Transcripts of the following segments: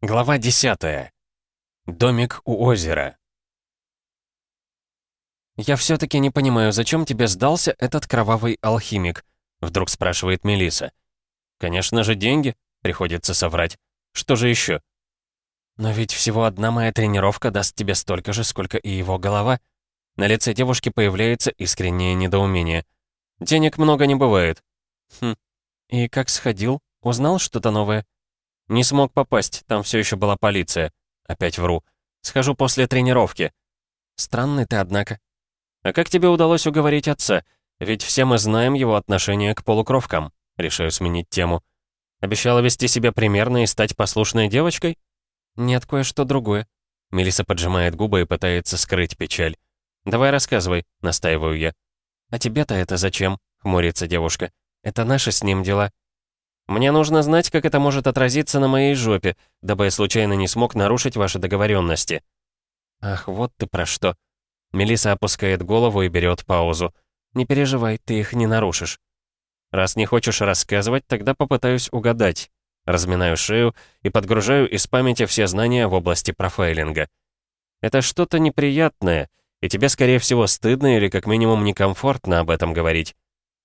Глава 10. Домик у озера. «Я все-таки не понимаю, зачем тебе сдался этот кровавый алхимик?» Вдруг спрашивает Мелиса. «Конечно же, деньги», — приходится соврать. «Что же еще? «Но ведь всего одна моя тренировка даст тебе столько же, сколько и его голова». На лице девушки появляется искреннее недоумение. «Денег много не бывает». «Хм. И как сходил? Узнал что-то новое?» «Не смог попасть, там все еще была полиция». Опять вру. «Схожу после тренировки». «Странный ты, однако». «А как тебе удалось уговорить отца? Ведь все мы знаем его отношение к полукровкам». Решаю сменить тему. «Обещала вести себя примерно и стать послушной девочкой?» «Нет, кое-что другое». Мелиса поджимает губы и пытается скрыть печаль. «Давай рассказывай», — настаиваю я. «А тебе-то это зачем?» — хмурится девушка. «Это наши с ним дела. Мне нужно знать, как это может отразиться на моей жопе, дабы я случайно не смог нарушить ваши договоренности. Ах, вот ты про что. Мелиса опускает голову и берет паузу. Не переживай, ты их не нарушишь. Раз не хочешь рассказывать, тогда попытаюсь угадать. Разминаю шею и подгружаю из памяти все знания в области профайлинга. Это что-то неприятное, и тебе, скорее всего, стыдно или как минимум некомфортно об этом говорить.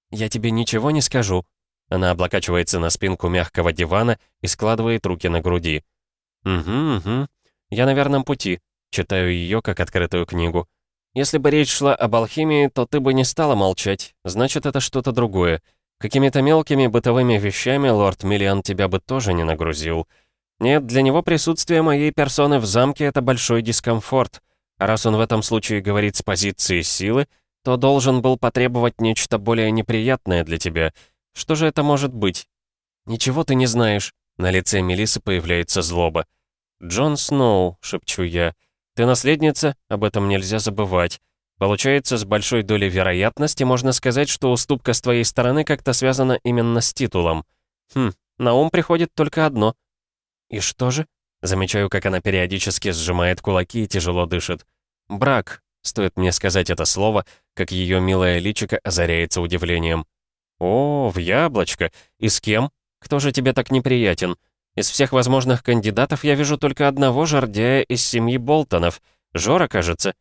Я тебе ничего не скажу, она облокачивается на спинку мягкого дивана и складывает руки на груди. «Угу, угу. Я на верном пути». Читаю ее как открытую книгу. «Если бы речь шла об алхимии, то ты бы не стала молчать. Значит, это что-то другое. Какими-то мелкими бытовыми вещами лорд Миллиан тебя бы тоже не нагрузил. Нет, для него присутствие моей персоны в замке — это большой дискомфорт. А раз он в этом случае говорит с позиции силы, то должен был потребовать нечто более неприятное для тебя — что же это может быть? Ничего ты не знаешь. На лице Мелисы появляется злоба. «Джон Сноу», — шепчу я. «Ты наследница, об этом нельзя забывать. Получается, с большой долей вероятности можно сказать, что уступка с твоей стороны как-то связана именно с титулом. Хм, на ум приходит только одно. И что же? Замечаю, как она периодически сжимает кулаки и тяжело дышит. Брак, стоит мне сказать это слово, как ее милое личико озаряется удивлением. «О, в яблочко. И с кем? Кто же тебе так неприятен? Из всех возможных кандидатов я вижу только одного жардяя из семьи Болтонов. Жора, кажется».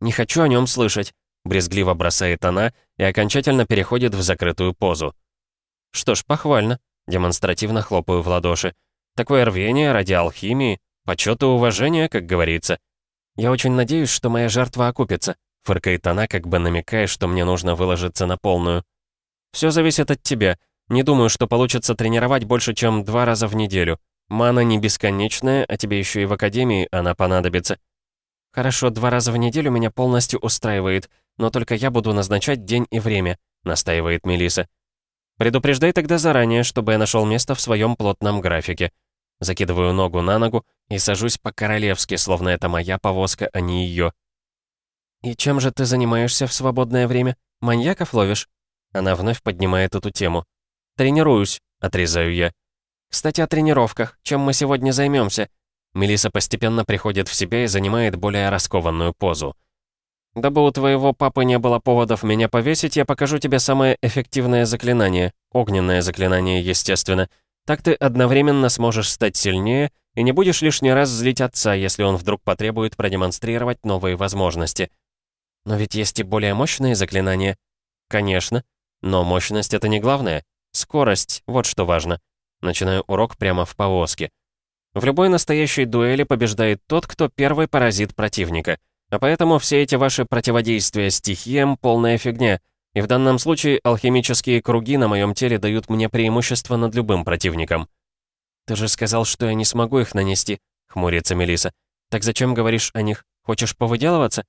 «Не хочу о нем слышать», — брезгливо бросает она и окончательно переходит в закрытую позу. «Что ж, похвально», — демонстративно хлопаю в ладоши. «Такое рвение ради алхимии, почет и уважение, как говорится. Я очень надеюсь, что моя жертва окупится», — фыркает она, как бы намекая, что мне нужно выложиться на полную. Все зависит от тебя. Не думаю, что получится тренировать больше, чем два раза в неделю. Мана не бесконечная, а тебе еще и в академии она понадобится. Хорошо, два раза в неделю меня полностью устраивает, но только я буду назначать день и время, настаивает Мелиса. Предупреждай тогда заранее, чтобы я нашел место в своем плотном графике. Закидываю ногу на ногу и сажусь по-королевски, словно это моя повозка, а не ее. «И чем же ты занимаешься в свободное время? Маньяков ловишь?» Она вновь поднимает эту тему. «Тренируюсь», — отрезаю я. «Кстати, о тренировках. Чем мы сегодня займемся? Мелиса постепенно приходит в себя и занимает более раскованную позу. «Дабы у твоего папы не было поводов меня повесить, я покажу тебе самое эффективное заклинание. Огненное заклинание, естественно. Так ты одновременно сможешь стать сильнее и не будешь лишний раз злить отца, если он вдруг потребует продемонстрировать новые возможности. Но ведь есть и более мощные заклинания. Конечно. Но мощность — это не главное. Скорость — вот что важно. Начинаю урок прямо в повозке. В любой настоящей дуэли побеждает тот, кто первый поразит противника. А поэтому все эти ваши противодействия стихиям — полная фигня. И в данном случае алхимические круги на моем теле дают мне преимущество над любым противником. «Ты же сказал, что я не смогу их нанести», — хмурится Мелиса. «Так зачем говоришь о них? Хочешь повыделываться?»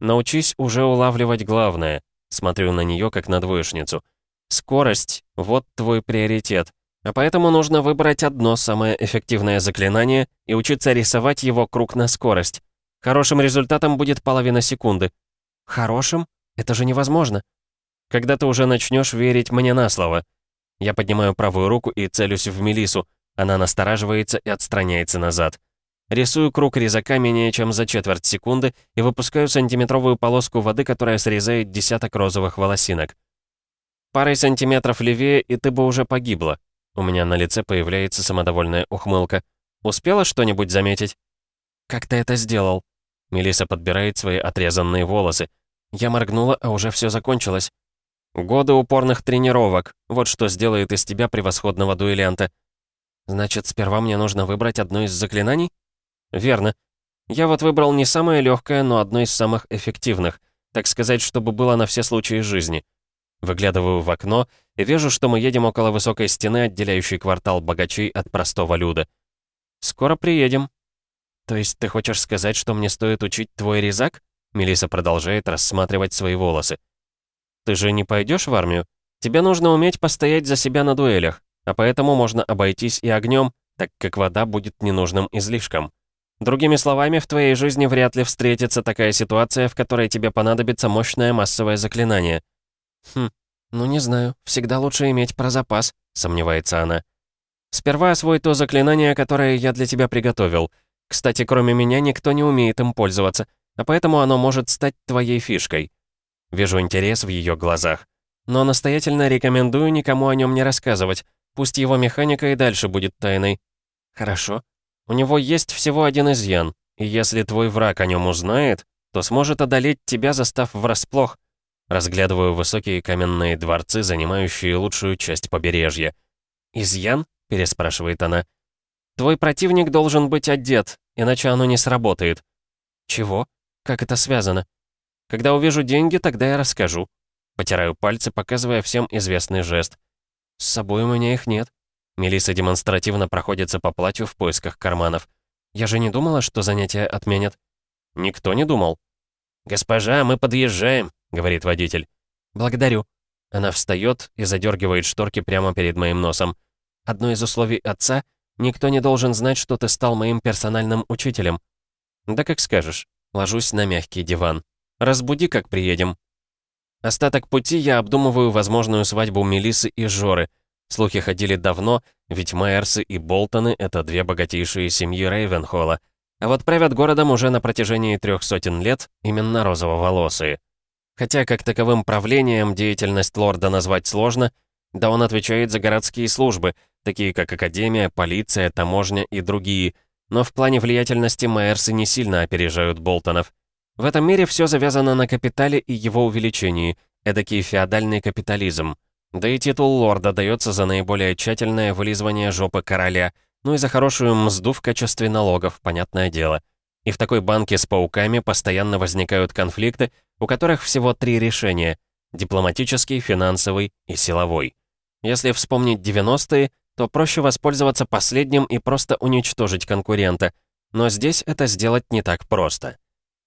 «Научись уже улавливать главное», Смотрю на нее как на двоечницу. Скорость — вот твой приоритет. А поэтому нужно выбрать одно самое эффективное заклинание и учиться рисовать его круг на скорость. Хорошим результатом будет половина секунды. Хорошим? Это же невозможно. Когда ты уже начнешь верить мне на слово. Я поднимаю правую руку и целюсь в Мелису. Она настораживается и отстраняется назад. Рисую круг резака менее чем за четверть секунды и выпускаю сантиметровую полоску воды, которая срезает десяток розовых волосинок. Парой сантиметров левее, и ты бы уже погибла. У меня на лице появляется самодовольная ухмылка. Успела что-нибудь заметить?» «Как ты это сделал?» Мелиса подбирает свои отрезанные волосы. Я моргнула, а уже все закончилось. «Годы упорных тренировок. Вот что сделает из тебя превосходного дуэлянта». «Значит, сперва мне нужно выбрать одно из заклинаний?» «Верно. Я вот выбрал не самое легкое, но одно из самых эффективных. Так сказать, чтобы было на все случаи жизни. Выглядываю в окно и вижу, что мы едем около высокой стены, отделяющей квартал богачей от простого люда. «Скоро приедем». «То есть ты хочешь сказать, что мне стоит учить твой резак?» Мелиса продолжает рассматривать свои волосы. «Ты же не пойдешь в армию? Тебе нужно уметь постоять за себя на дуэлях, а поэтому можно обойтись и огнем, так как вода будет ненужным излишком. Другими словами, в твоей жизни вряд ли встретится такая ситуация, в которой тебе понадобится мощное массовое заклинание». «Хм, ну не знаю, всегда лучше иметь про запас», — сомневается она. Сперва освой то заклинание, которое я для тебя приготовил. Кстати, кроме меня никто не умеет им пользоваться, а поэтому оно может стать твоей фишкой. Вижу интерес в ее глазах. Но настоятельно рекомендую никому о нем не рассказывать. Пусть его механика и дальше будет тайной. Хорошо. У него есть всего один изъян, и если твой враг о нем узнает, то сможет одолеть тебя, застав врасплох. Разглядываю высокие каменные дворцы, занимающие лучшую часть побережья. Изъян? переспрашивает она. «Твой противник должен быть одет, иначе оно не сработает». «Чего? Как это связано?» «Когда увижу деньги, тогда я расскажу». Потираю пальцы, показывая всем известный жест. «С собой у меня их нет». Мелиса демонстративно проходится по платью в поисках карманов. «Я же не думала, что занятия отменят». «Никто не думал». «Госпожа, мы подъезжаем», — говорит водитель. «Благодарю». Она встает и задергивает шторки прямо перед моим носом. Одно из условий отца — никто не должен знать, что ты стал моим персональным учителем. Да как скажешь. Ложусь на мягкий диван. Разбуди, как приедем. Остаток пути я обдумываю возможную свадьбу Мелисы и Жоры. Слухи ходили давно, ведь Майерсы и Болтоны — это две богатейшие семьи Рейвенхолла. А вот правят городом уже на протяжении трех сотен лет именно розово-волосые. Хотя как таковым правлением деятельность лорда назвать сложно, да он отвечает за городские службы, такие как Академия, полиция, таможня и другие, но в плане влиятельности Майерсы не сильно опережают Болтонов. В этом мире все завязано на капитале и его увеличении, эдакий феодальный капитализм. Да и титул лорда дается за наиболее тщательное вылизывание жопы короля, ну и за хорошую мзду в качестве налогов, понятное дело. И в такой банке с пауками постоянно возникают конфликты, у которых всего три решения – дипломатический, финансовый и силовой. Если вспомнить 90-е, то проще воспользоваться последним и просто уничтожить конкурента. Но здесь это сделать не так просто.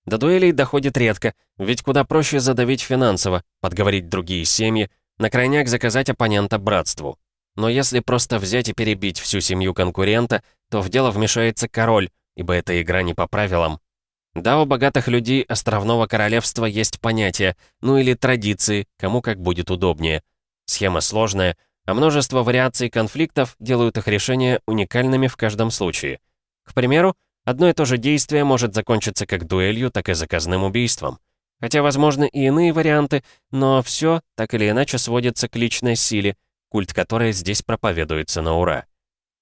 До дуэлей доходит редко, ведь куда проще задавить финансово, подговорить другие семьи, на крайняк заказать оппонента братству. Но если просто взять и перебить всю семью конкурента, то в дело вмешается король, ибо эта игра не по правилам. Да, у богатых людей островного королевства есть понятия, ну или традиции, кому как будет удобнее. Схема сложная, а множество вариаций конфликтов делают их решения уникальными в каждом случае. К примеру, одно и то же действие может закончиться как дуэлью, так и заказным убийством. Хотя возможны и иные варианты, но все так или иначе сводится к личной силе, культ которой здесь проповедуется на ура.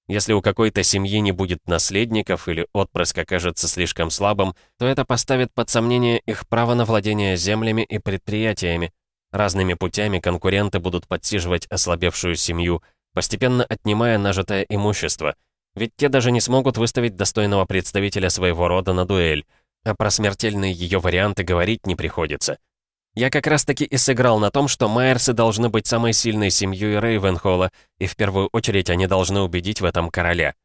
Если у какой-то семьи не будет наследников или отпрыск окажется слишком слабым, то это поставит под сомнение их право на владение землями и предприятиями, Разными путями конкуренты будут подсиживать ослабевшую семью, постепенно отнимая нажитое имущество. Ведь те даже не смогут выставить достойного представителя своего рода на дуэль, а про смертельные ее варианты говорить не приходится. Я как раз-таки и сыграл на том, что Майерсы должны быть самой сильной семьей Рейвенхолла, и в первую очередь они должны убедить в этом короля.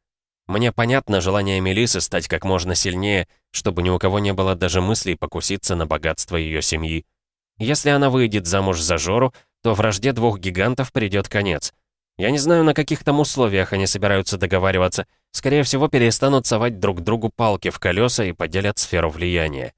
Мне понятно желание Мелисы стать как можно сильнее, чтобы ни у кого не было даже мыслей покуситься на богатство ее семьи. Если она выйдет замуж за Жору, то вражде двух гигантов придет конец. Я не знаю, на каких там условиях они собираются договариваться. Скорее всего, перестанут совать друг другу палки в колеса и поделят сферу влияния.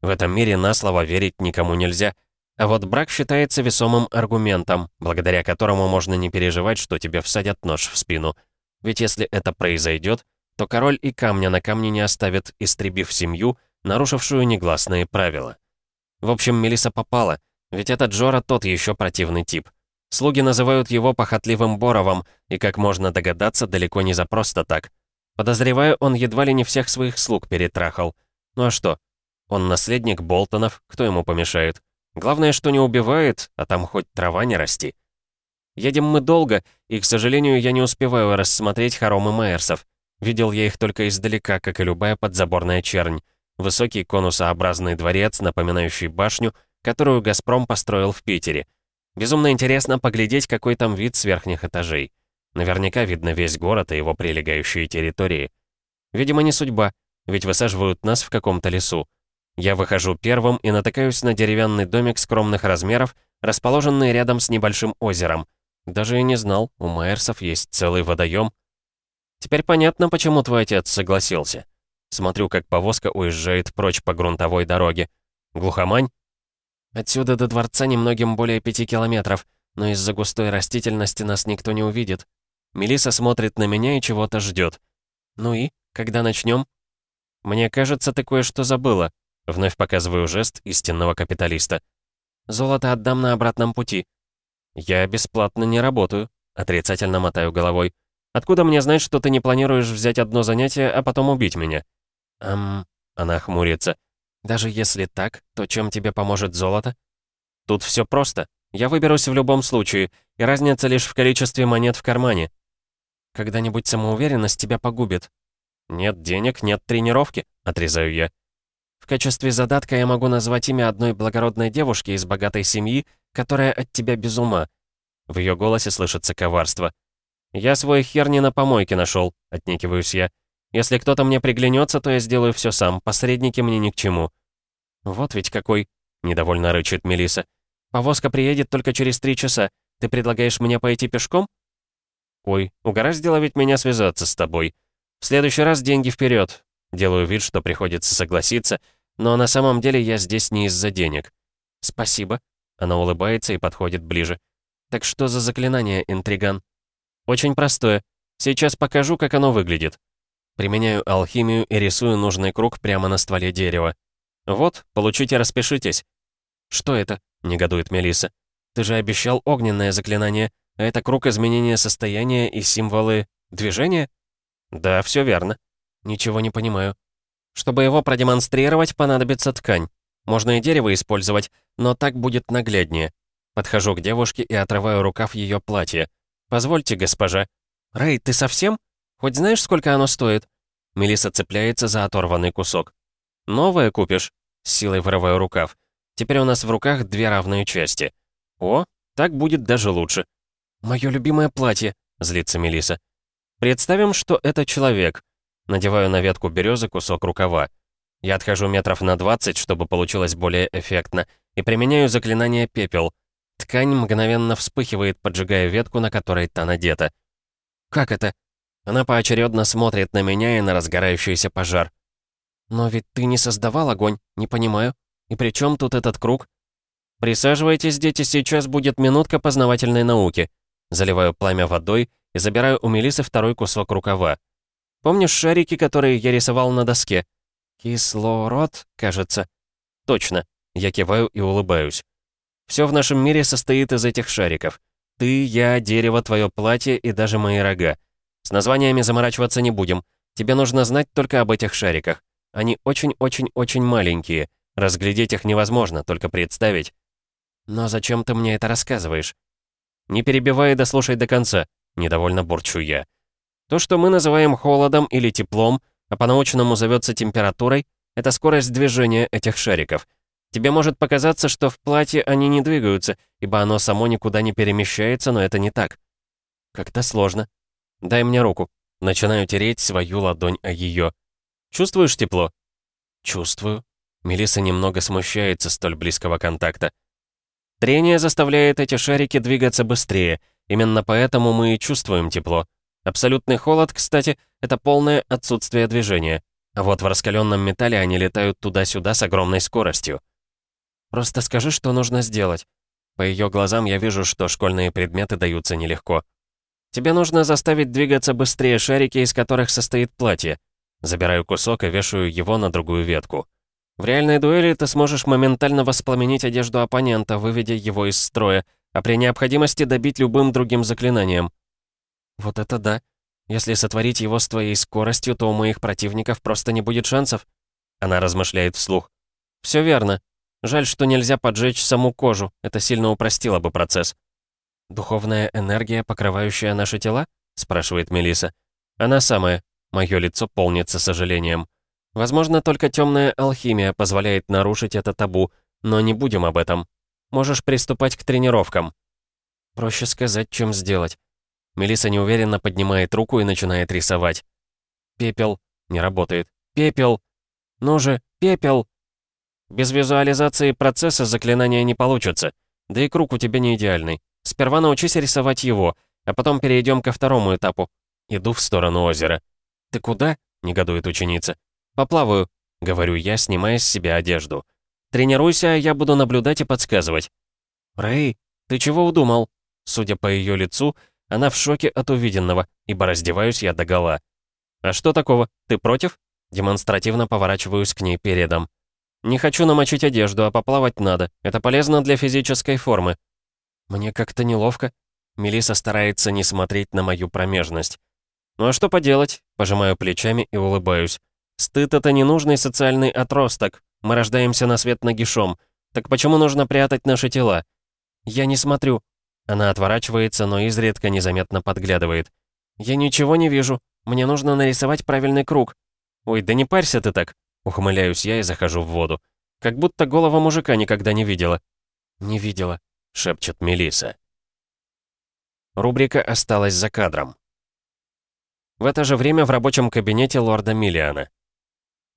В этом мире на слово верить никому нельзя. А вот брак считается весомым аргументом, благодаря которому можно не переживать, что тебе всадят нож в спину. Ведь если это произойдет, то король и камня на камне не оставит, истребив семью, нарушившую негласные правила. В общем, Мелиса попала, ведь этот Джора тот еще противный тип. Слуги называют его похотливым Боровом, и, как можно догадаться, далеко не за просто так. Подозреваю, он едва ли не всех своих слуг перетрахал. Ну а что? Он наследник Болтонов, кто ему помешает? Главное, что не убивает, а там хоть трава не расти. Едем мы долго, и, к сожалению, я не успеваю рассмотреть хоромы Майерсов. Видел я их только издалека, как и любая подзаборная чернь. Высокий конусообразный дворец, напоминающий башню, которую «Газпром» построил в Питере. Безумно интересно поглядеть, какой там вид с верхних этажей. Наверняка видно весь город и его прилегающие территории. Видимо, не судьба, ведь высаживают нас в каком-то лесу. Я выхожу первым и натыкаюсь на деревянный домик скромных размеров, расположенный рядом с небольшим озером. Даже и не знал, у Майерсов есть целый водоем. Теперь понятно, почему твой отец согласился. Смотрю, как повозка уезжает прочь по грунтовой дороге. Глухомань? Отсюда до дворца немногим более пяти километров, но из-за густой растительности нас никто не увидит. Мелиса смотрит на меня и чего-то ждет. Ну и, когда начнем? Мне кажется, ты кое-что забыла. Вновь показываю жест истинного капиталиста. Золото отдам на обратном пути. «Я бесплатно не работаю», — отрицательно мотаю головой. «Откуда мне знать, что ты не планируешь взять одно занятие, а потом убить меня?» «Эм...» — она хмурится. «Даже если так, то чем тебе поможет золото?» «Тут все просто. Я выберусь в любом случае, и разница лишь в количестве монет в кармане». «Когда-нибудь самоуверенность тебя погубит». «Нет денег, нет тренировки», — отрезаю я. «В качестве задатка я могу назвать имя одной благородной девушки из богатой семьи, которая от тебя без ума». В ее голосе слышится коварство. «Я свой хер не на помойке нашел, отнекиваюсь я. «Если кто-то мне приглянется, то я сделаю все сам, посредники мне ни к чему». «Вот ведь какой», — недовольно рычит Мелиса. «Повозка приедет только через три часа. Ты предлагаешь мне пойти пешком?» «Ой, угораздило ведь меня связаться с тобой. В следующий раз деньги вперед. Делаю вид, что приходится согласиться, но на самом деле я здесь не из-за денег. «Спасибо», она улыбается и подходит ближе. «Так что за заклинание, интриган?» «Очень простое. Сейчас покажу, как оно выглядит». Применяю алхимию и рисую нужный круг прямо на стволе дерева. «Вот, получите, распишитесь». «Что это?» — негодует Мелиса. «Ты же обещал огненное заклинание, а это круг изменения состояния и символы движения?» «Да, все верно». «Ничего не понимаю». «Чтобы его продемонстрировать, понадобится ткань. Можно и дерево использовать, но так будет нагляднее. Подхожу к девушке и отрываю рукав ее платья. «Позвольте, госпожа». «Рэй, ты совсем? Хоть знаешь, сколько оно стоит?» Мелиса цепляется за оторванный кусок. «Новое купишь?» С силой вырываю рукав. Теперь у нас в руках две равные части. «О, так будет даже лучше». «Мое любимое платье», — злится Мелиса. «Представим, что это человек». Надеваю на ветку березы кусок рукава. Я отхожу метров на 20, чтобы получилось более эффектно, и применяю заклинание «Пепел». Ткань мгновенно вспыхивает, поджигая ветку, на которой та надета. «Как это?» Она поочередно смотрит на меня и на разгорающийся пожар. «Но ведь ты не создавал огонь, не понимаю. И при чем тут этот круг?» «Присаживайтесь, дети, сейчас будет минутка познавательной науки». Заливаю пламя водой и забираю у Мелисы второй кусок рукава. «Помнишь шарики, которые я рисовал на доске?» «Кислород, кажется». «Точно». Я киваю и улыбаюсь. Все в нашем мире состоит из этих шариков. Ты, я, дерево, твое платье и даже мои рога. С названиями заморачиваться не будем. Тебе нужно знать только об этих шариках. Они очень-очень-очень маленькие. Разглядеть их невозможно, только представить. Но зачем ты мне это рассказываешь? Не перебивай и дослушай до конца. Недовольно бурчу я. То, что мы называем холодом или теплом, а по-научному зовется температурой, это скорость движения этих шариков. Тебе может показаться, что в платье они не двигаются, ибо оно само никуда не перемещается, но это не так. Как-то сложно. Дай мне руку. Начинаю тереть свою ладонь о ее. Чувствуешь тепло? Чувствую. Мелиса немного смущается столь близкого контакта. Трение заставляет эти шарики двигаться быстрее. Именно поэтому мы и чувствуем тепло. Абсолютный холод, кстати, это полное отсутствие движения. А вот в раскаленном металле они летают туда-сюда с огромной скоростью. Просто скажи, что нужно сделать. По ее глазам я вижу, что школьные предметы даются нелегко. Тебе нужно заставить двигаться быстрее шарики, из которых состоит платье. Забираю кусок и вешаю его на другую ветку. В реальной дуэли ты сможешь моментально воспламенить одежду оппонента, выведя его из строя, а при необходимости добить любым другим заклинанием. Вот это да. Если сотворить его с твоей скоростью, то у моих противников просто не будет шансов?» Она размышляет вслух. «Все верно. Жаль, что нельзя поджечь саму кожу. Это сильно упростило бы процесс». «Духовная энергия, покрывающая наши тела?» — спрашивает Мелиса. «Она самая». Мое лицо полнится сожалением. «Возможно, только темная алхимия позволяет нарушить это табу, но не будем об этом. Можешь приступать к тренировкам». Проще сказать, чем сделать. Мелиса неуверенно поднимает руку и начинает рисовать. Пепел. Не работает. Пепел. Ну же, пепел. Без визуализации процесса заклинания не получится. Да и круг у тебя не идеальный. Сперва научись рисовать его, а потом перейдем ко второму этапу. Иду в сторону озера. «Ты куда?» — негодует ученица. «Поплаваю», — говорю я, снимая с себя одежду. «Тренируйся, я буду наблюдать и подсказывать». «Рэй, ты чего удумал?» Судя по ее лицу, она в шоке от увиденного, ибо раздеваюсь я догола. «А что такого? Ты против?» Демонстративно поворачиваюсь к ней передом. «Не хочу намочить одежду, а поплавать надо. Это полезно для физической формы». Мне как-то неловко. Мелиса старается не смотреть на мою промежность. «Ну а что поделать?» Пожимаю плечами и улыбаюсь. «Стыд — это ненужный социальный отросток. Мы рождаемся на свет нагишом. Так почему нужно прятать наши тела?» «Я не смотрю», она отворачивается, но изредка незаметно подглядывает. «Я ничего не вижу. Мне нужно нарисовать правильный круг». «Ой, да не парься ты так!» Ухмыляюсь я и захожу в воду. Как будто голова мужика никогда не видела. «Не видела», — шепчет Мелиса. Рубрика осталась за кадром. В это же время в рабочем кабинете лорда Миллиана.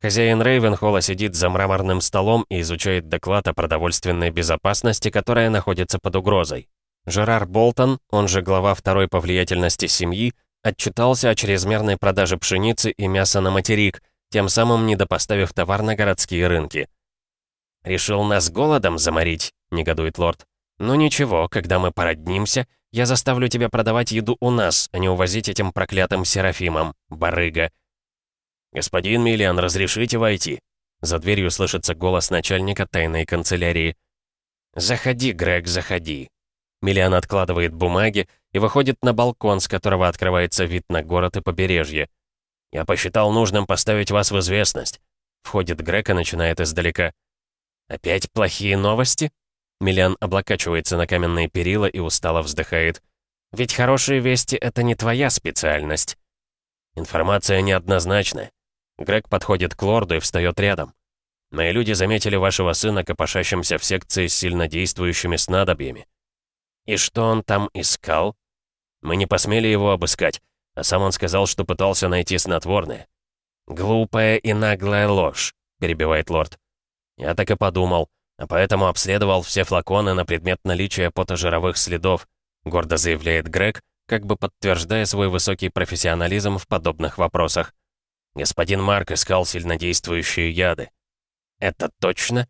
Хозяин Рейвенхолла сидит за мраморным столом и изучает доклад о продовольственной безопасности, которая находится под угрозой. Жерар Болтон, он же глава второй по влиятельности семьи, отчитался о чрезмерной продаже пшеницы и мяса на материк, тем самым недопоставив товар на городские рынки. «Решил нас голодом заморить», — негодует лорд. «Ну ничего, когда мы породнимся, я заставлю тебя продавать еду у нас, а не увозить этим проклятым Серафимом, барыга». «Господин Миллиан, разрешите войти?» За дверью слышится голос начальника тайной канцелярии. «Заходи, Грег, заходи», Миллиан откладывает бумаги и выходит на балкон, с которого открывается вид на город и побережье. «Я посчитал нужным поставить вас в известность». Входит Грек и начинает издалека. «Опять плохие новости?» Миллиан облокачивается на каменные перила и устало вздыхает. «Ведь хорошие вести — это не твоя специальность». «Информация неоднозначная». Грег подходит к лорду и встает рядом. «Мои люди заметили вашего сына, копошащимся в секции с сильнодействующими снадобьями. «И что он там искал?» «Мы не посмели его обыскать, а сам он сказал, что пытался найти снотворное». «Глупая и наглая ложь», — перебивает лорд. «Я так и подумал, а поэтому обследовал все флаконы на предмет наличия потожировых следов», — гордо заявляет Грег, как бы подтверждая свой высокий профессионализм в подобных вопросах. «Господин Марк искал сильнодействующие яды». «Это точно?»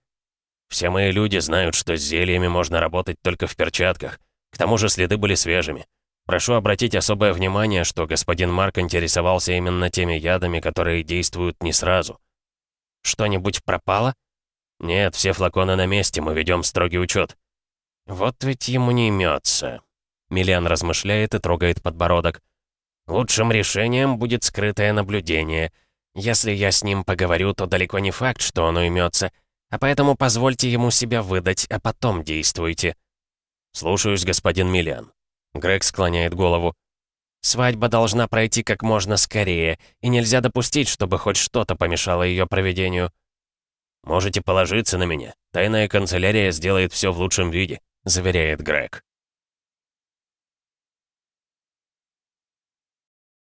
«Все мои люди знают, что с зельями можно работать только в перчатках. К тому же следы были свежими. Прошу обратить особое внимание, что господин Марк интересовался именно теми ядами, которые действуют не сразу. Что-нибудь пропало? Нет, все флаконы на месте, мы ведем строгий учет. Вот ведь ему не имется. Миллиан размышляет и трогает подбородок. Лучшим решением будет скрытое наблюдение. Если я с ним поговорю, то далеко не факт, что оно имется, а поэтому позвольте ему себя выдать, а потом действуйте. «Слушаюсь, господин Миллиан». Грег склоняет голову. «Свадьба должна пройти как можно скорее, и нельзя допустить, чтобы хоть что-то помешало ее проведению». «Можете положиться на меня. Тайная канцелярия сделает все в лучшем виде», — заверяет Грег.